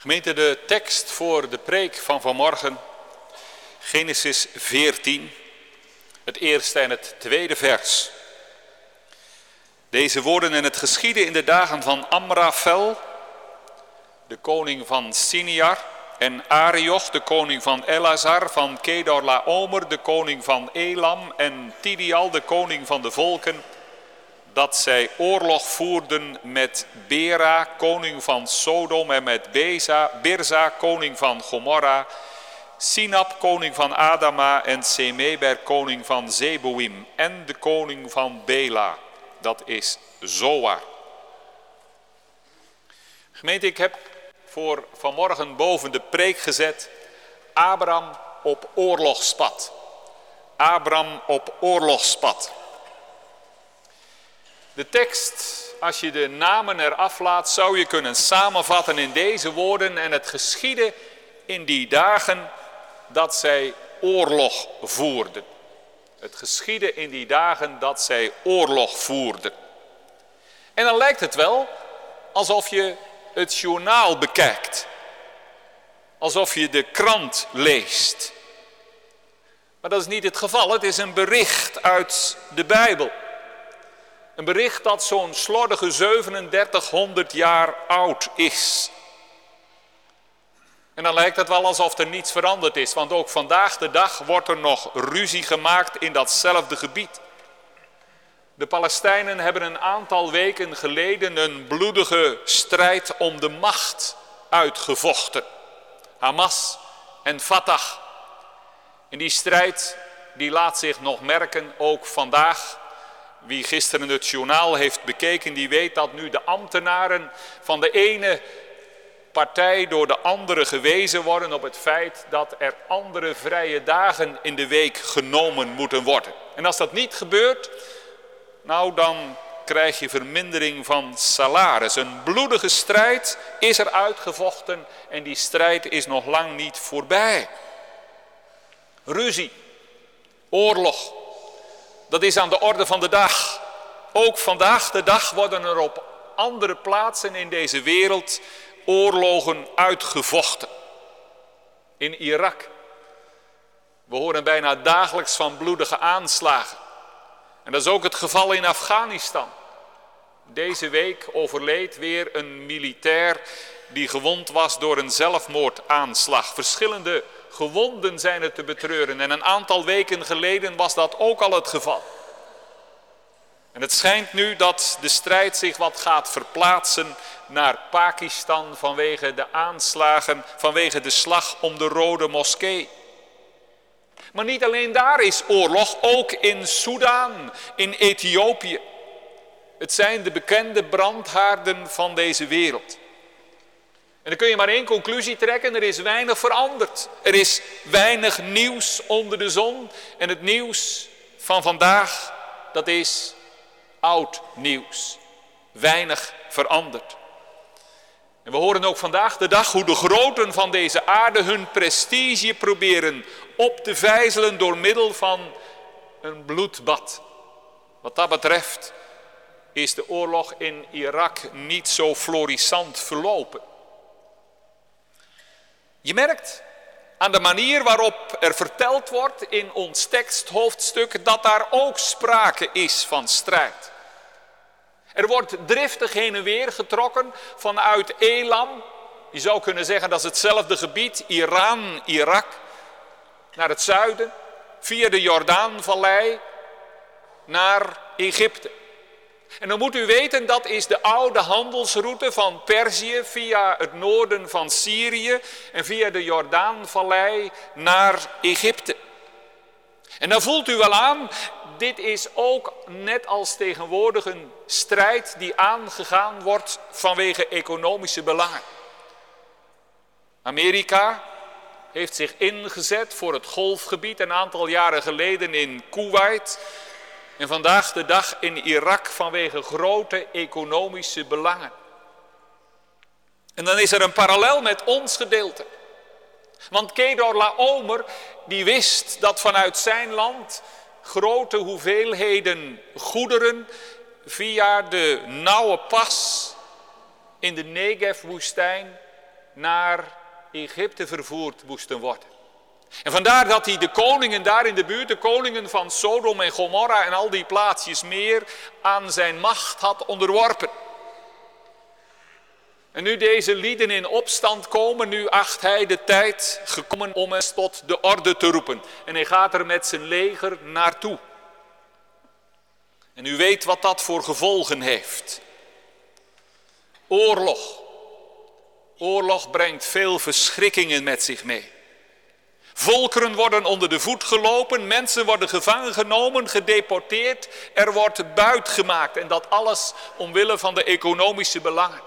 Gemeente, de tekst voor de preek van vanmorgen, Genesis 14, het eerste en het tweede vers. Deze woorden en het geschieden in de dagen van Amrafel, de koning van Siniar, en Arioch, de koning van Elazar, van Kedor Laomer, de koning van Elam, en Tidial, de koning van de volken, dat zij oorlog voerden met Bera, koning van Sodom, en met Beza, Birza, koning van Gomorra, Sinab, koning van Adama, en Semeber, koning van Zeboim, en de koning van Bela, dat is Zoar. Gemeente, ik heb voor vanmorgen boven de preek gezet, Abraham op oorlogspad. Abraham op oorlogspad. De tekst, als je de namen eraf laat, zou je kunnen samenvatten in deze woorden. En het geschiedde in die dagen dat zij oorlog voerden. Het geschiedde in die dagen dat zij oorlog voerden. En dan lijkt het wel alsof je het journaal bekijkt. Alsof je de krant leest. Maar dat is niet het geval. Het is een bericht uit de Bijbel. Een bericht dat zo'n slordige 3700 jaar oud is. En dan lijkt het wel alsof er niets veranderd is, want ook vandaag de dag wordt er nog ruzie gemaakt in datzelfde gebied. De Palestijnen hebben een aantal weken geleden een bloedige strijd om de macht uitgevochten. Hamas en Fatah. En die strijd die laat zich nog merken ook vandaag. Wie gisteren het journaal heeft bekeken, die weet dat nu de ambtenaren van de ene partij door de andere gewezen worden op het feit dat er andere vrije dagen in de week genomen moeten worden. En als dat niet gebeurt, nou dan krijg je vermindering van salaris. Een bloedige strijd is er uitgevochten en die strijd is nog lang niet voorbij. Ruzie, oorlog, dat is aan de orde van de dag. Ook vandaag de dag worden er op andere plaatsen in deze wereld oorlogen uitgevochten. In Irak. We horen bijna dagelijks van bloedige aanslagen. En dat is ook het geval in Afghanistan. Deze week overleed weer een militair die gewond was door een zelfmoordaanslag. Verschillende gewonden zijn er te betreuren en een aantal weken geleden was dat ook al het geval. En het schijnt nu dat de strijd zich wat gaat verplaatsen naar Pakistan vanwege de aanslagen, vanwege de slag om de Rode Moskee. Maar niet alleen daar is oorlog, ook in Soudaan, in Ethiopië. Het zijn de bekende brandhaarden van deze wereld. En dan kun je maar één conclusie trekken, er is weinig veranderd. Er is weinig nieuws onder de zon. En het nieuws van vandaag, dat is oud nieuws. Weinig veranderd. En we horen ook vandaag de dag hoe de groten van deze aarde hun prestige proberen op te vijzelen door middel van een bloedbad. Wat dat betreft is de oorlog in Irak niet zo florissant verlopen. Je merkt aan de manier waarop er verteld wordt in ons teksthoofdstuk dat daar ook sprake is van strijd. Er wordt driftig heen en weer getrokken vanuit Elam. Je zou kunnen zeggen dat is hetzelfde gebied, Iran, Irak, naar het zuiden, via de Jordaanvallei naar Egypte. En dan moet u weten, dat is de oude handelsroute van Perzië via het noorden van Syrië en via de Jordaanvallei naar Egypte. En dan voelt u wel aan, dit is ook net als tegenwoordig een strijd die aangegaan wordt vanwege economische belangen. Amerika heeft zich ingezet voor het golfgebied een aantal jaren geleden in Kuwait. En vandaag de dag in Irak vanwege grote economische belangen. En dan is er een parallel met ons gedeelte. Want Kedor Laomer die wist dat vanuit zijn land grote hoeveelheden goederen via de nauwe pas in de Negev-woestijn naar Egypte vervoerd moesten worden. En vandaar dat hij de koningen daar in de buurt, de koningen van Sodom en Gomorra en al die plaatsjes meer, aan zijn macht had onderworpen. En nu deze lieden in opstand komen, nu acht hij de tijd gekomen om eens tot de orde te roepen. En hij gaat er met zijn leger naartoe. En u weet wat dat voor gevolgen heeft. Oorlog. Oorlog brengt veel verschrikkingen met zich mee. Volkeren worden onder de voet gelopen, mensen worden gevangen genomen, gedeporteerd, er wordt buit gemaakt en dat alles omwille van de economische belangen.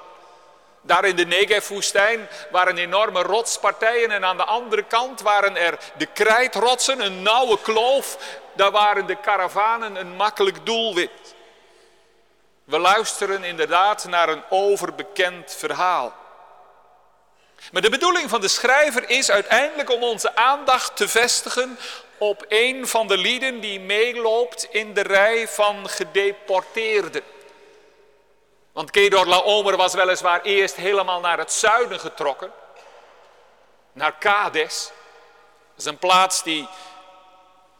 Daar in de Negev-woestijn waren enorme rotspartijen en aan de andere kant waren er de krijtrotsen, een nauwe kloof. Daar waren de karavanen een makkelijk doelwit. We luisteren inderdaad naar een overbekend verhaal. Maar de bedoeling van de schrijver is uiteindelijk om onze aandacht te vestigen op een van de lieden die meeloopt in de rij van gedeporteerden. Want Kedor Laomer was weliswaar eerst helemaal naar het zuiden getrokken, naar Kades. Dat is een plaats die,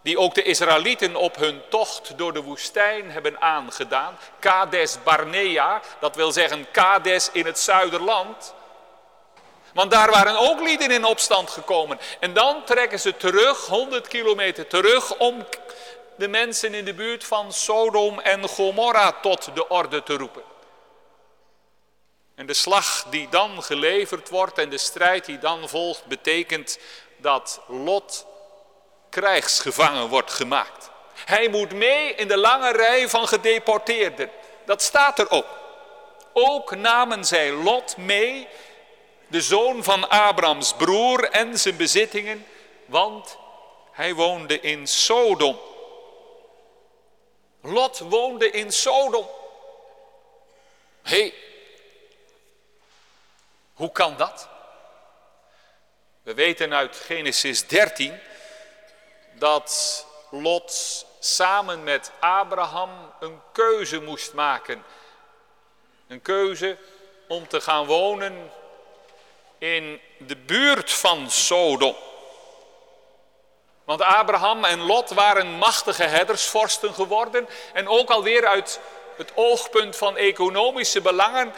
die ook de Israëlieten op hun tocht door de woestijn hebben aangedaan. Kades Barnea, dat wil zeggen Kades in het zuiderland. Want daar waren ook lieden in opstand gekomen. En dan trekken ze terug, 100 kilometer terug, om de mensen in de buurt van Sodom en Gomorra tot de orde te roepen. En de slag die dan geleverd wordt en de strijd die dan volgt, betekent dat Lot krijgsgevangen wordt gemaakt. Hij moet mee in de lange rij van gedeporteerden. Dat staat er ook. Ook namen zij Lot mee de zoon van Abrams broer en zijn bezittingen, want hij woonde in Sodom. Lot woonde in Sodom. Hé, hey, hoe kan dat? We weten uit Genesis 13 dat Lot samen met Abraham een keuze moest maken. Een keuze om te gaan wonen in de buurt van Sodom. Want Abraham en Lot waren machtige herdersvorsten geworden en ook alweer uit het oogpunt van economische belangen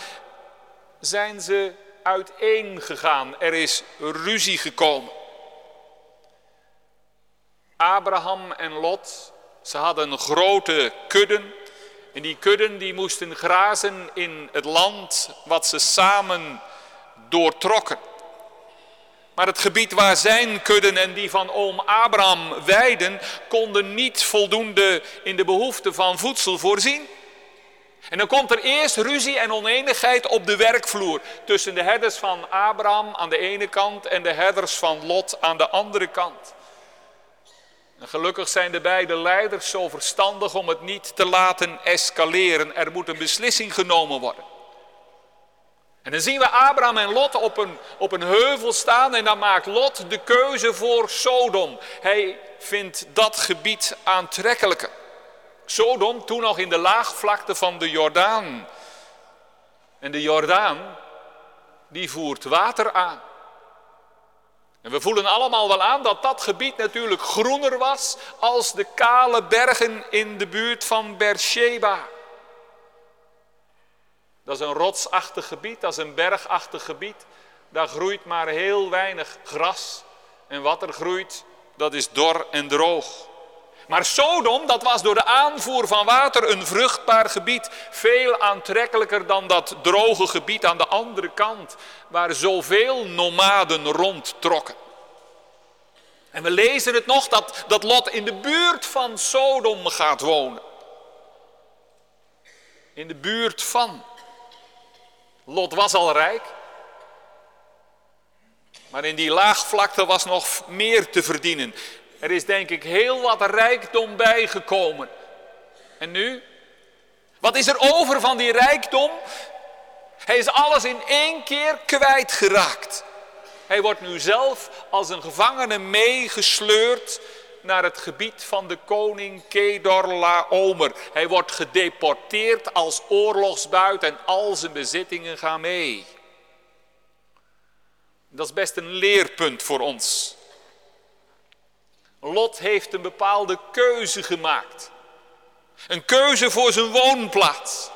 zijn ze uiteen gegaan. Er is ruzie gekomen. Abraham en Lot, ze hadden grote kudden. En die kudden die moesten grazen in het land wat ze samen doortrokken. Maar het gebied waar zijn kudden en die van oom Abraham weiden, konden niet voldoende in de behoefte van voedsel voorzien. En dan komt er eerst ruzie en oneenigheid op de werkvloer tussen de herders van Abraham aan de ene kant en de herders van Lot aan de andere kant. En gelukkig zijn de beide leiders zo verstandig om het niet te laten escaleren. Er moet een beslissing genomen worden. En dan zien we Abraham en Lot op een, op een heuvel staan en dan maakt Lot de keuze voor Sodom. Hij vindt dat gebied aantrekkelijker. Sodom, toen nog in de laagvlakte van de Jordaan. En de Jordaan, die voert water aan. En we voelen allemaal wel aan dat dat gebied natuurlijk groener was als de kale bergen in de buurt van Beersheba. Dat is een rotsachtig gebied, dat is een bergachtig gebied. Daar groeit maar heel weinig gras. En wat er groeit, dat is dor en droog. Maar Sodom, dat was door de aanvoer van water een vruchtbaar gebied. Veel aantrekkelijker dan dat droge gebied aan de andere kant, waar zoveel nomaden rondtrokken. En we lezen het nog dat, dat Lot in de buurt van Sodom gaat wonen. In de buurt van. Lot was al rijk. Maar in die laagvlakte was nog meer te verdienen. Er is denk ik heel wat rijkdom bijgekomen. En nu? Wat is er over van die rijkdom? Hij is alles in één keer kwijtgeraakt. Hij wordt nu zelf als een gevangene meegesleurd naar het gebied van de koning Kedor Laomer. Hij wordt gedeporteerd als oorlogsbuit en al zijn bezittingen gaan mee. Dat is best een leerpunt voor ons. Lot heeft een bepaalde keuze gemaakt. Een keuze voor zijn woonplaats.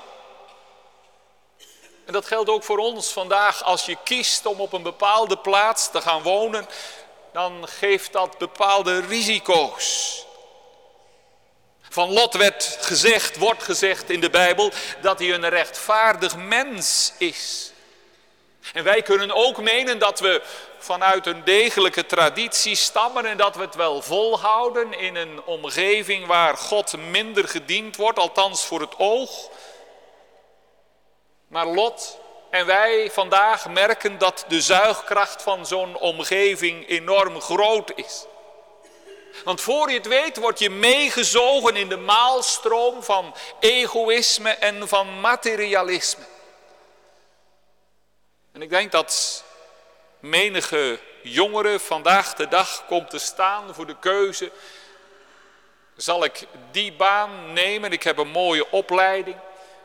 En dat geldt ook voor ons vandaag. Als je kiest om op een bepaalde plaats te gaan wonen, dan geeft dat bepaalde risico's. Van Lot werd gezegd, wordt gezegd in de Bijbel, dat hij een rechtvaardig mens is. En wij kunnen ook menen dat we vanuit een degelijke traditie stammen en dat we het wel volhouden in een omgeving waar God minder gediend wordt, althans voor het oog. Maar Lot en wij vandaag merken dat de zuigkracht van zo'n omgeving enorm groot is. Want voor je het weet word je meegezogen in de maalstroom van egoïsme en van materialisme. En ik denk dat menige jongere vandaag de dag komt te staan voor de keuze. Zal ik die baan nemen? Ik heb een mooie opleiding.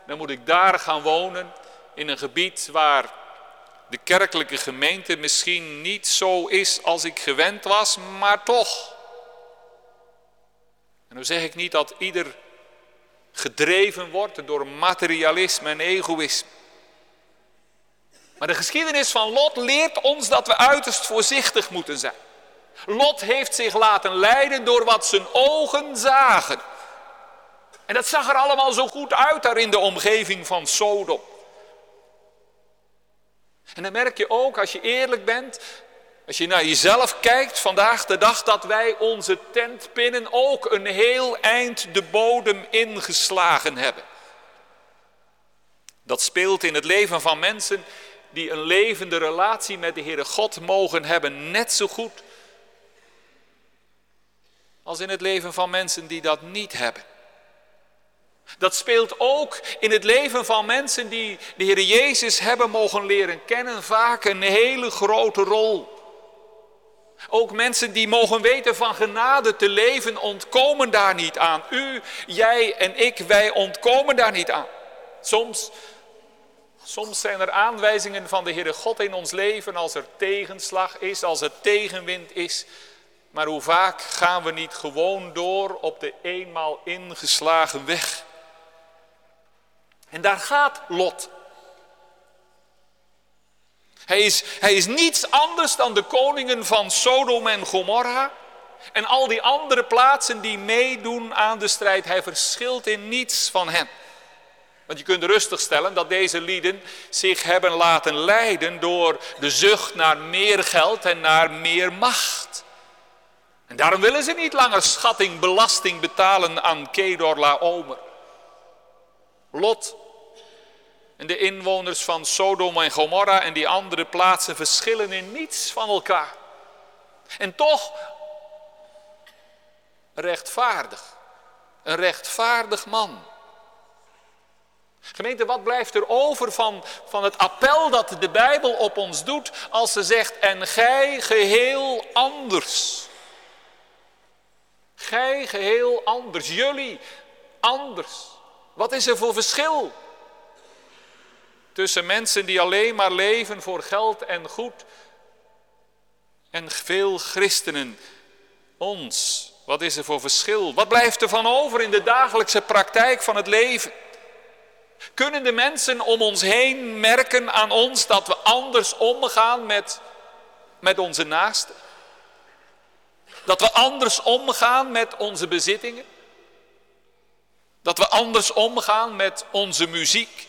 Dan moet ik daar gaan wonen in een gebied waar de kerkelijke gemeente misschien niet zo is als ik gewend was, maar toch. En dan zeg ik niet dat ieder gedreven wordt door materialisme en egoïsme. Maar de geschiedenis van Lot leert ons dat we uiterst voorzichtig moeten zijn. Lot heeft zich laten leiden door wat zijn ogen zagen. En dat zag er allemaal zo goed uit daar in de omgeving van Sodom. En dan merk je ook, als je eerlijk bent, als je naar jezelf kijkt vandaag de dag, dat wij onze tentpinnen ook een heel eind de bodem ingeslagen hebben. Dat speelt in het leven van mensen die een levende relatie met de Heere God mogen hebben, net zo goed als in het leven van mensen die dat niet hebben. Dat speelt ook in het leven van mensen die de Heer Jezus hebben mogen leren kennen, vaak een hele grote rol. Ook mensen die mogen weten van genade te leven, ontkomen daar niet aan. U, jij en ik, wij ontkomen daar niet aan. Soms, soms zijn er aanwijzingen van de Heere God in ons leven als er tegenslag is, als er tegenwind is. Maar hoe vaak gaan we niet gewoon door op de eenmaal ingeslagen weg? En daar gaat Lot. Hij is, hij is niets anders dan de koningen van Sodom en Gomorra. En al die andere plaatsen die meedoen aan de strijd. Hij verschilt in niets van hen. Want je kunt rustig stellen dat deze lieden zich hebben laten leiden door de zucht naar meer geld en naar meer macht. En daarom willen ze niet langer schatting, belasting betalen aan Kedor Laomer. Lot en de inwoners van Sodom en Gomorra en die andere plaatsen verschillen in niets van elkaar. En toch rechtvaardig. Een rechtvaardig man. Gemeente, wat blijft er over van, van het appel dat de Bijbel op ons doet als ze zegt, en gij geheel anders. Gij geheel anders, jullie anders. Wat is er voor verschil tussen mensen die alleen maar leven voor geld en goed en veel christenen, ons. Wat is er voor verschil? Wat blijft er van over in de dagelijkse praktijk van het leven? Kunnen de mensen om ons heen merken aan ons dat we anders omgaan met, met onze naasten? Dat we anders omgaan met onze bezittingen? Dat we anders omgaan met onze muziek,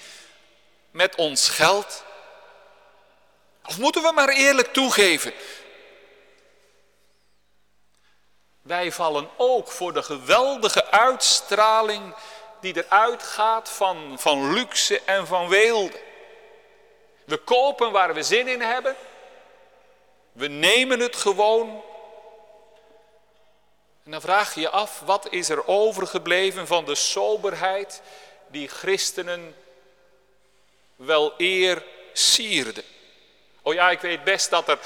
met ons geld? Of moeten we maar eerlijk toegeven? Wij vallen ook voor de geweldige uitstraling die eruit gaat van, van luxe en van weelde. We kopen waar we zin in hebben. We nemen het gewoon. En dan vraag je je af, wat is er overgebleven van de soberheid die christenen wel eer sierde. Oh ja, ik weet best dat er,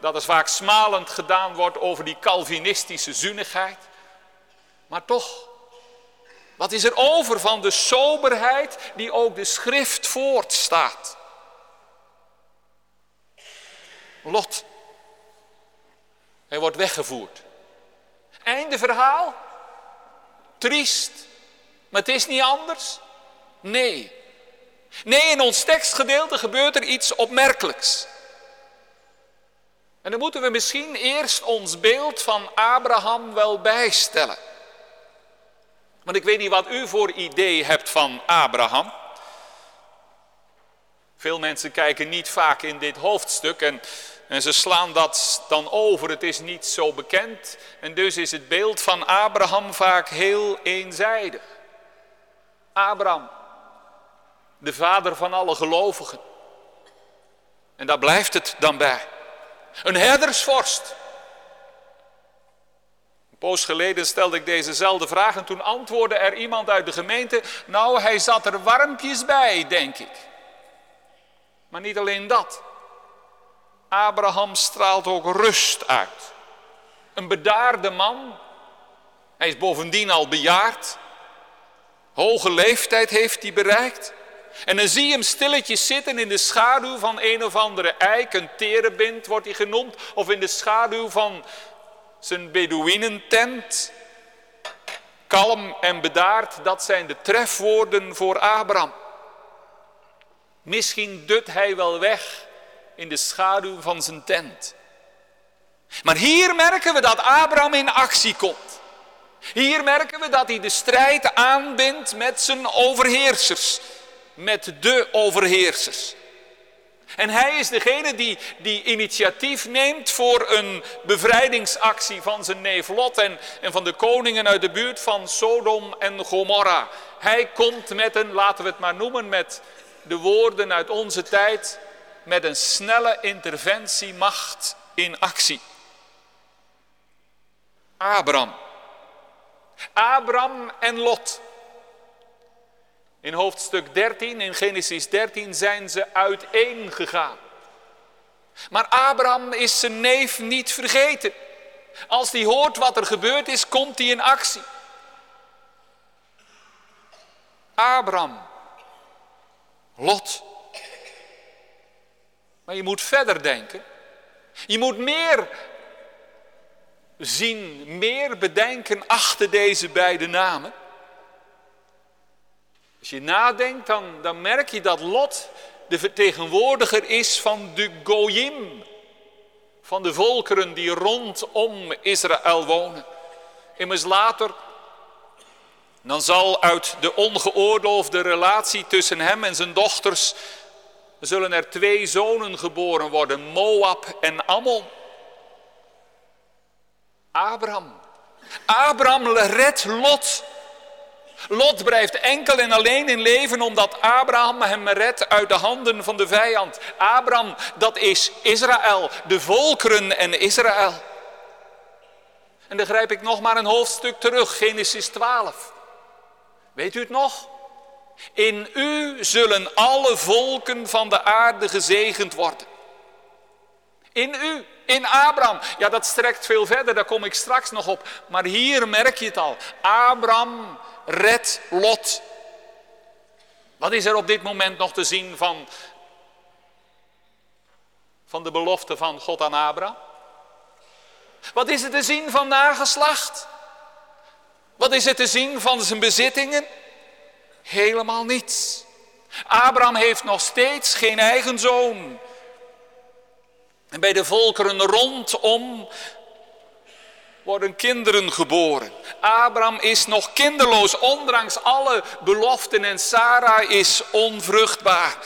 dat er vaak smalend gedaan wordt over die Calvinistische zuinigheid. Maar toch, wat is er over van de soberheid die ook de schrift voortstaat? Lot. Hij wordt weggevoerd. Einde verhaal? Triest. Maar het is niet anders? Nee. Nee, in ons tekstgedeelte gebeurt er iets opmerkelijks. En dan moeten we misschien eerst ons beeld van Abraham wel bijstellen. Want ik weet niet wat u voor idee hebt van Abraham. Veel mensen kijken niet vaak in dit hoofdstuk en, en ze slaan dat dan over. Het is niet zo bekend en dus is het beeld van Abraham vaak heel eenzijdig. Abraham, de vader van alle gelovigen. En daar blijft het dan bij. Een herdersvorst. Een poos geleden stelde ik dezezelfde vraag en toen antwoordde er iemand uit de gemeente, nou hij zat er warmpjes bij, denk ik. Maar niet alleen dat. Abraham straalt ook rust uit. Een bedaarde man. Hij is bovendien al bejaard. Hoge leeftijd heeft hij bereikt. En dan zie je hem stilletjes zitten in de schaduw van een of andere eik, een terebind wordt hij genoemd, of in de schaduw van zijn Bedouinentent. Kalm en bedaard, dat zijn de trefwoorden voor Abraham. Misschien dut hij wel weg in de schaduw van zijn tent. Maar hier merken we dat Abraham in actie komt. Hier merken we dat hij de strijd aanbindt met zijn overheersers, met de overheersers. En hij is degene die, die initiatief neemt voor een bevrijdingsactie van zijn neef Lot en, en van de koningen uit de buurt van Sodom en Gomorra. Hij komt met een, laten we het maar noemen, met de woorden uit onze tijd, met een snelle interventiemacht in actie. Abraham. Abraham en Lot. In hoofdstuk 13, in Genesis 13, zijn ze uiteen gegaan. Maar Abraham is zijn neef niet vergeten. Als hij hoort wat er gebeurd is, komt hij in actie. Abraham, Lot. Maar je moet verder denken. Je moet meer zien, meer bedenken achter deze beide namen. Als je nadenkt, dan, dan merk je dat Lot de vertegenwoordiger is van de Goyim. Van de volkeren die rondom Israël wonen. Immers later, dan zal uit de ongeoorloofde relatie tussen hem en zijn dochters, zullen er twee zonen geboren worden, Moab en Ammon. Abraham. Abraham redt Lot Lot blijft enkel en alleen in leven omdat Abraham hem redt uit de handen van de vijand. Abraham, dat is Israël, de volkeren en Israël. En dan grijp ik nog maar een hoofdstuk terug, Genesis 12. Weet u het nog? In u zullen alle volken van de aarde gezegend worden. In u, in Abraham. Ja, dat strekt veel verder, daar kom ik straks nog op. Maar hier merk je het al. Abraham red Lot. Wat is er op dit moment nog te zien van, van de belofte van God aan Abraham? Wat is er te zien van nageslacht? Wat is er te zien van zijn bezittingen? Helemaal niets. Abraham heeft nog steeds geen eigen zoon. En bij de volkeren rondom worden kinderen geboren. Abraham is nog kinderloos, ondanks alle beloften en Sarah is onvruchtbaar.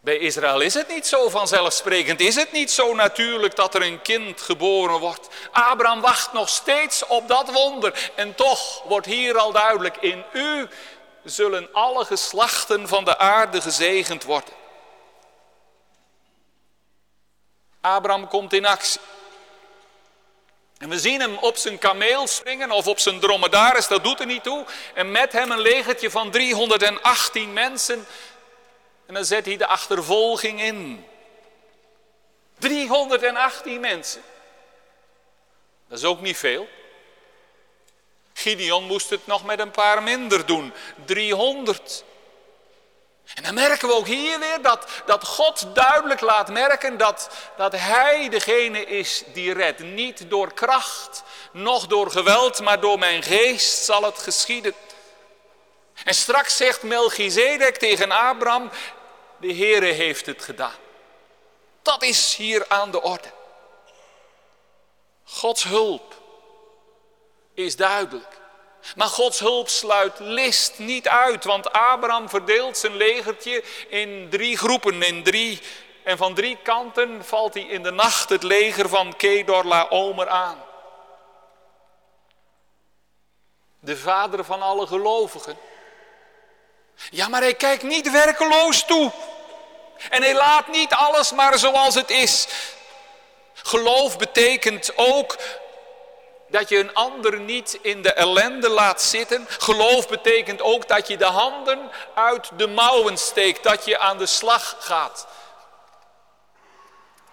Bij Israël is het niet zo vanzelfsprekend, is het niet zo natuurlijk dat er een kind geboren wordt. Abraham wacht nog steeds op dat wonder en toch wordt hier al duidelijk, in u zullen alle geslachten van de aarde gezegend worden. Abraham komt in actie. En we zien hem op zijn kameel springen of op zijn dromedaris, dat doet er niet toe. En met hem een legertje van 318 mensen. En dan zet hij de achtervolging in. 318 mensen. Dat is ook niet veel. Gideon moest het nog met een paar minder doen. 300. En dan merken we ook hier weer dat, dat God duidelijk laat merken dat, dat Hij degene is die redt. Niet door kracht, noch door geweld, maar door mijn geest zal het geschieden. En straks zegt Melchizedek tegen Abraham, de Heere heeft het gedaan. Dat is hier aan de orde. Gods hulp is duidelijk. Maar Gods hulp sluit list niet uit, want Abraham verdeelt zijn legertje in drie groepen, in drie, en van drie kanten valt hij in de nacht het leger van Kedor Laomer aan. De vader van alle gelovigen. Ja, maar hij kijkt niet werkeloos toe. En hij laat niet alles maar zoals het is. Geloof betekent ook dat je een ander niet in de ellende laat zitten. Geloof betekent ook dat je de handen uit de mouwen steekt, dat je aan de slag gaat.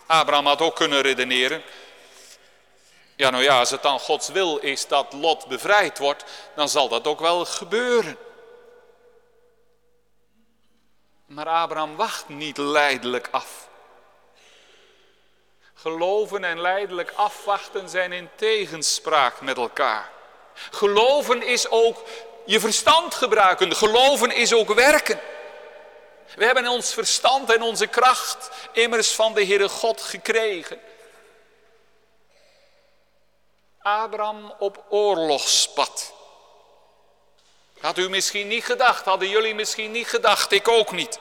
Abraham had ook kunnen redeneren. Ja, nou ja, als het dan Gods wil is dat Lot bevrijd wordt, dan zal dat ook wel gebeuren. Maar Abraham wacht niet leidelijk af. Geloven en leidelijk afwachten zijn in tegenspraak met elkaar. Geloven is ook je verstand gebruiken. Geloven is ook werken. We hebben ons verstand en onze kracht immers van de Heere God gekregen. Abraham op oorlogspad. Had u misschien niet gedacht, hadden jullie misschien niet gedacht, ik ook niet.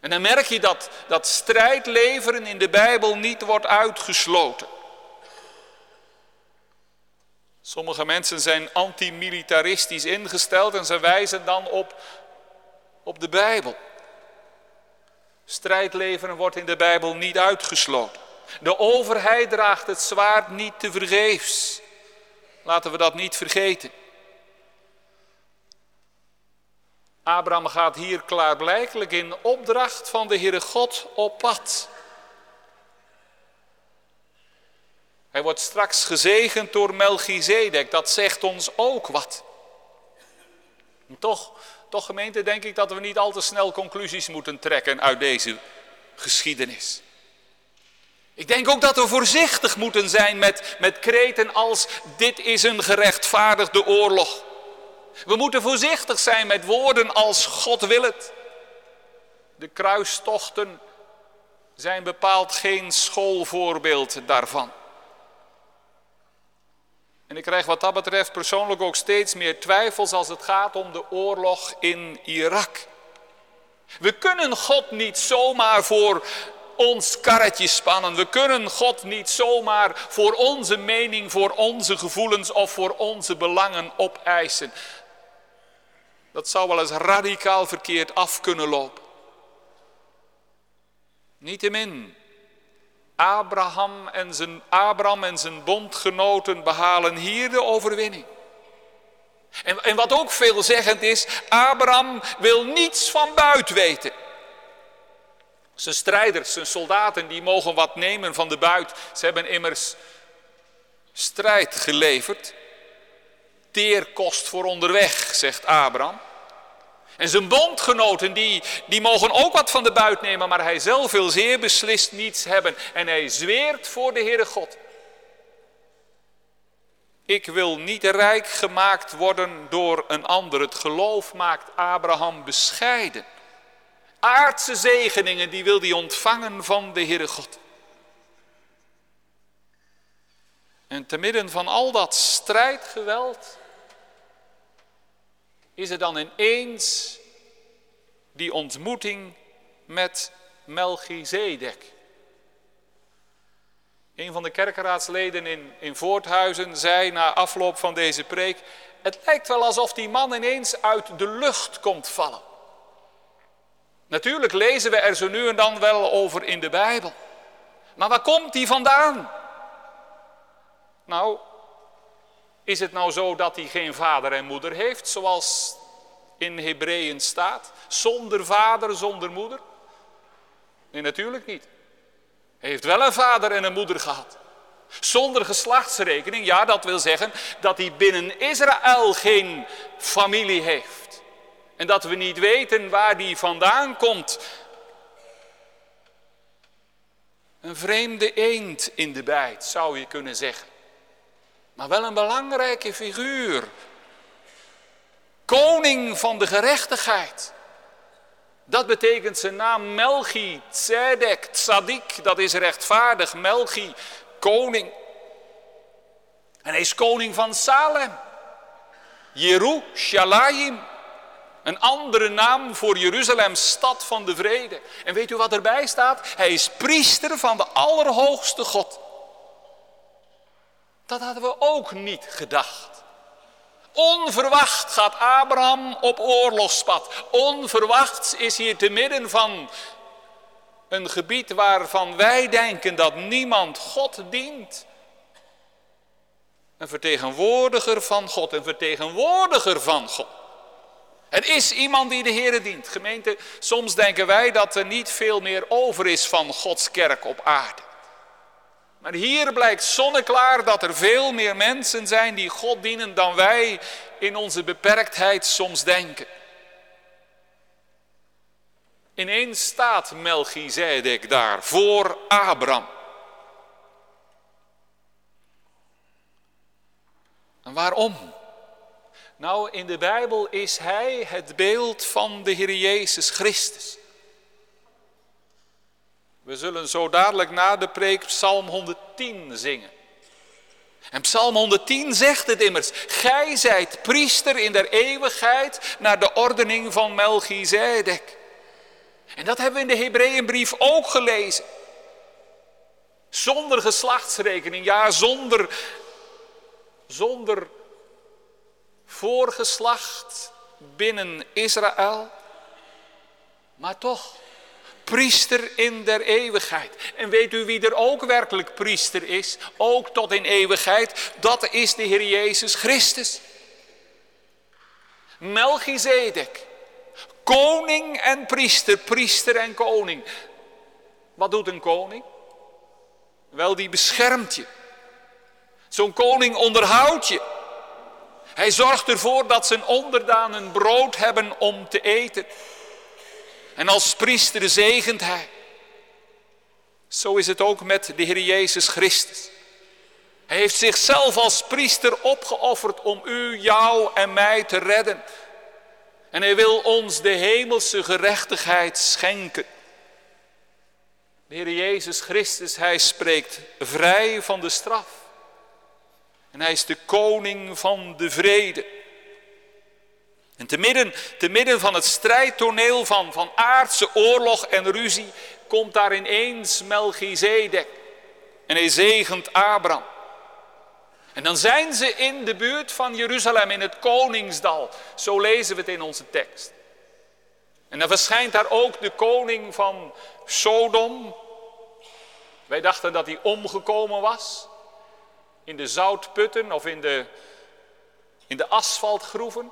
En dan merk je dat, dat strijdleveren in de Bijbel niet wordt uitgesloten. Sommige mensen zijn antimilitaristisch ingesteld en ze wijzen dan op, op de Bijbel. Strijdleveren wordt in de Bijbel niet uitgesloten. De overheid draagt het zwaard niet te vergeefs. Laten we dat niet vergeten. Abraham gaat hier klaarblijkelijk in opdracht van de Heere God op pad. Hij wordt straks gezegend door Melchizedek, dat zegt ons ook wat. toch, toch gemeente, denk ik dat we niet al te snel conclusies moeten trekken uit deze geschiedenis. Ik denk ook dat we voorzichtig moeten zijn met, met kreten als dit is een gerechtvaardigde oorlog. We moeten voorzichtig zijn met woorden als God wil het. De kruistochten zijn bepaald geen schoolvoorbeeld daarvan. En ik krijg wat dat betreft persoonlijk ook steeds meer twijfels als het gaat om de oorlog in Irak. We kunnen God niet zomaar voor ons karretje spannen. We kunnen God niet zomaar voor onze mening, voor onze gevoelens of voor onze belangen opeisen. Dat zou wel eens radicaal verkeerd af kunnen lopen. Niettemin, Abraham en zijn, Abraham en zijn bondgenoten behalen hier de overwinning. En, en wat ook veelzeggend is, Abraham wil niets van buit weten. Zijn strijders, zijn soldaten, die mogen wat nemen van de buit. Ze hebben immers strijd geleverd. Teerkost voor onderweg, zegt Abraham. En zijn bondgenoten, die, die mogen ook wat van de buit nemen, maar hij zelf wil zeer beslist niets hebben. En hij zweert voor de Heere God. Ik wil niet rijk gemaakt worden door een ander. Het geloof maakt Abraham bescheiden. Aardse zegeningen, die wil hij ontvangen van de Heere God. En te midden van al dat strijdgeweld is er dan ineens die ontmoeting met Melchizedek. Een van de kerkenraadsleden in, in Voorthuizen zei na afloop van deze preek: Het lijkt wel alsof die man ineens uit de lucht komt vallen. Natuurlijk lezen we er zo nu en dan wel over in de Bijbel. Maar waar komt die vandaan? Nou, is het nou zo dat hij geen vader en moeder heeft, zoals in Hebreeën staat? Zonder vader, zonder moeder? Nee, natuurlijk niet. Hij heeft wel een vader en een moeder gehad. Zonder geslachtsrekening, ja, dat wil zeggen dat hij binnen Israël geen familie heeft. En dat we niet weten waar die vandaan komt. Een vreemde eend in de bijt, zou je kunnen zeggen. Maar wel een belangrijke figuur. Koning van de gerechtigheid. Dat betekent zijn naam Melchi, Tzedek, Tzadik, dat is rechtvaardig. Melchi, koning. En hij is koning van Salem. Jeruzalem, een andere naam voor Jeruzalem, stad van de vrede. En weet u wat erbij staat? Hij is priester van de Allerhoogste God. Dat hadden we ook niet gedacht. Onverwacht gaat Abraham op oorlogspad. Onverwachts is hier te midden van een gebied waarvan wij denken dat niemand God dient. Een vertegenwoordiger van God, een vertegenwoordiger van God. Het is iemand die de Heer dient. Gemeente, soms denken wij dat er niet veel meer over is van Gods kerk op aarde. Maar hier blijkt zonneklaar dat er veel meer mensen zijn die God dienen dan wij in onze beperktheid soms denken. Ineens staat Melchizedek daar voor Abraham. En waarom? Nou, in de Bijbel is hij het beeld van de Heer Jezus Christus. We zullen zo dadelijk na de preek Psalm 110 zingen. En Psalm 110 zegt het immers, gij zijt priester in der eeuwigheid naar de ordening van Melchizedek. En dat hebben we in de Hebreeënbrief ook gelezen. Zonder geslachtsrekening, ja zonder, zonder voorgeslacht binnen Israël. Maar toch, priester in der eeuwigheid. En weet u wie er ook werkelijk priester is, ook tot in eeuwigheid? Dat is de Heer Jezus Christus. Melchizedek, koning en priester, priester en koning. Wat doet een koning? Wel, die beschermt je. Zo'n koning onderhoudt je. Hij zorgt ervoor dat zijn onderdanen brood hebben om te eten. En als priester zegent hij. Zo is het ook met de Heer Jezus Christus. Hij heeft zichzelf als priester opgeofferd om u, jou en mij te redden. En hij wil ons de hemelse gerechtigheid schenken. De Heer Jezus Christus, hij spreekt vrij van de straf. En hij is de koning van de vrede. En te midden, te midden van het strijdtoneel van, van aardse oorlog en ruzie komt daar ineens Melchizedek. En hij zegent Abraham. En dan zijn ze in de buurt van Jeruzalem, in het koningsdal. Zo lezen we het in onze tekst. En dan verschijnt daar ook de koning van Sodom. Wij dachten dat hij omgekomen was. In de zoutputten of in de, in de asfaltgroeven.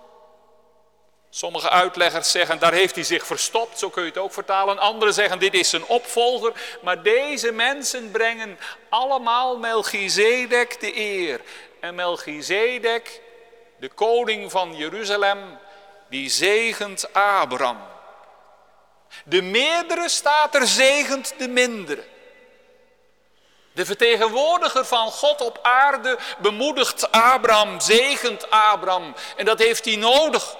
Sommige uitleggers zeggen, daar heeft hij zich verstopt, zo kun je het ook vertalen. Anderen zeggen, dit is zijn opvolger. Maar deze mensen brengen allemaal Melchizedek de eer. En Melchizedek, de koning van Jeruzalem, die zegent Abraham. De meerdere staat er zegent de mindere. De vertegenwoordiger van God op aarde bemoedigt Abraham, zegent Abraham. En dat heeft hij nodig.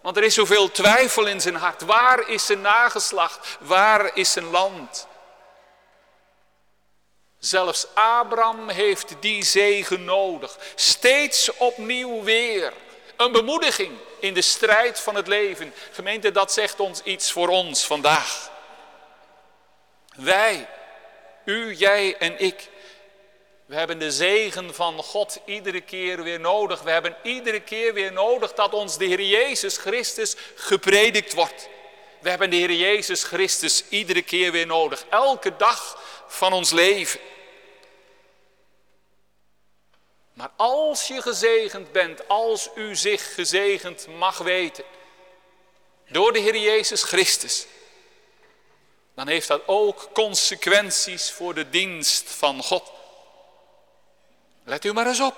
Want er is zoveel twijfel in zijn hart. Waar is zijn nageslacht? Waar is zijn land? Zelfs Abraham heeft die zegen nodig. Steeds opnieuw weer. Een bemoediging in de strijd van het leven. Gemeente, dat zegt ons iets voor ons vandaag. Wij, u, jij en ik, we hebben de zegen van God iedere keer weer nodig. We hebben iedere keer weer nodig dat ons de Heer Jezus Christus gepredikt wordt. We hebben de Heer Jezus Christus iedere keer weer nodig. Elke dag van ons leven. Maar als je gezegend bent, als u zich gezegend mag weten door de Heer Jezus Christus, dan heeft dat ook consequenties voor de dienst van God. Let u maar eens op.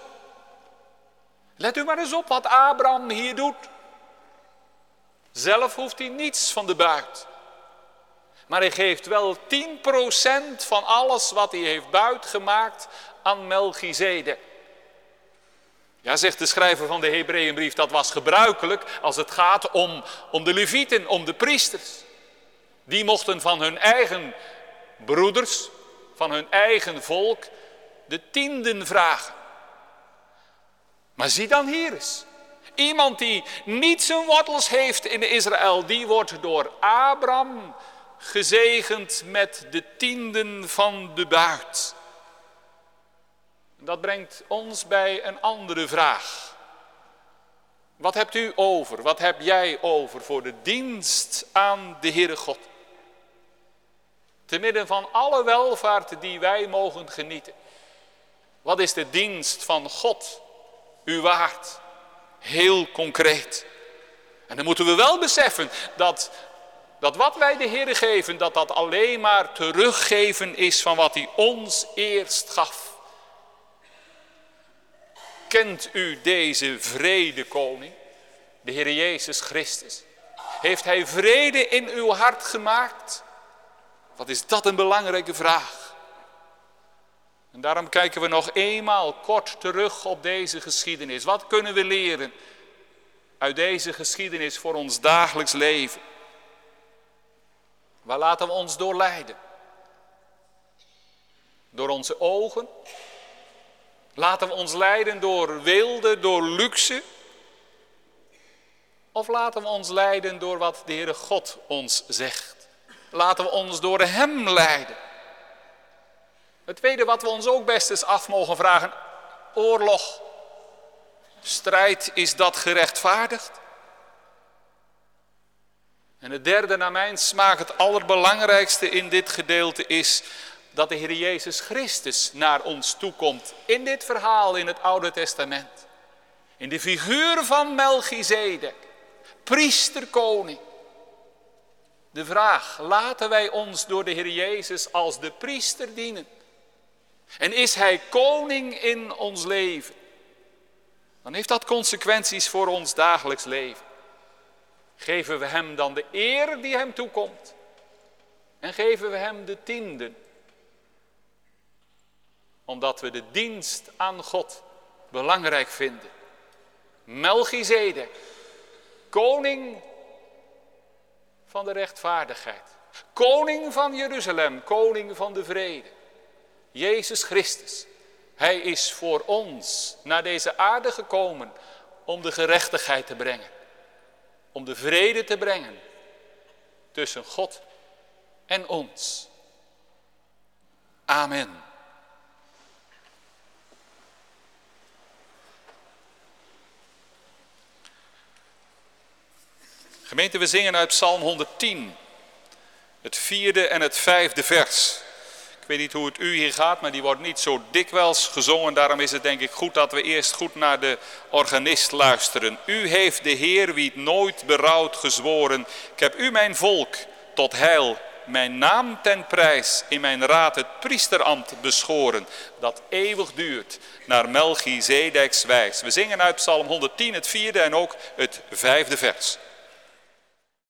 Let u maar eens op wat Abraham hier doet. Zelf hoeft hij niets van de buit. Maar hij geeft wel 10% van alles wat hij heeft buitgemaakt aan Melchizedek. Ja, zegt de schrijver van de Hebreeënbrief, dat was gebruikelijk als het gaat om, om de levieten, om de priesters. Die mochten van hun eigen broeders, van hun eigen volk, de tienden vragen. Maar zie dan hier eens. Iemand die niet zijn wortels heeft in Israël, die wordt door Abraham gezegend met de tienden van de buit. Dat brengt ons bij een andere vraag. Wat hebt u over, wat heb jij over voor de dienst aan de Heere God? Te midden van alle welvaart die wij mogen genieten. Wat is de dienst van God u waard? Heel concreet. En dan moeten we wel beseffen dat, dat wat wij de Heer geven, dat dat alleen maar teruggeven is van wat hij ons eerst gaf. Kent u deze vrede koning, de Heer Jezus Christus? Heeft Hij vrede in uw hart gemaakt? Wat is dat een belangrijke vraag. En daarom kijken we nog eenmaal kort terug op deze geschiedenis. Wat kunnen we leren uit deze geschiedenis voor ons dagelijks leven? Waar laten we ons door leiden? Door onze ogen? Laten we ons leiden door wilde, door luxe? Of laten we ons leiden door wat de Heere God ons zegt? Laten we ons door Hem leiden. Het tweede wat we ons ook best eens af mogen vragen, oorlog, strijd, is dat gerechtvaardigd? En het derde naar mijn smaak, het allerbelangrijkste in dit gedeelte is dat de Heer Jezus Christus naar ons toekomt in dit verhaal in het Oude Testament. In de figuur van Melchizedek, priester koning. De vraag, laten wij ons door de Heer Jezus als de priester dienen? En is Hij koning in ons leven? Dan heeft dat consequenties voor ons dagelijks leven. Geven we Hem dan de eer die Hem toekomt? En geven we Hem de tienden? Omdat we de dienst aan God belangrijk vinden. Melchizedek, koning van de rechtvaardigheid. Koning van Jeruzalem, koning van de vrede. Jezus Christus. Hij is voor ons naar deze aarde gekomen om de gerechtigheid te brengen. Om de vrede te brengen tussen God en ons. Amen. Gemeente, we zingen uit Psalm 110, het vierde en het vijfde vers. Weet niet hoe het u hier gaat, maar die wordt niet zo dikwijls gezongen. Daarom is het denk ik goed dat we eerst goed naar de organist luisteren. U heeft de Heer, wie het nooit berouwt, gezworen. Ik heb u mijn volk tot heil, mijn naam ten prijs, in mijn raad het priesterambt beschoren. Dat eeuwig duurt, naar Melchizedeks wijs. We zingen uit Psalm 110, het vierde en ook het vijfde vers.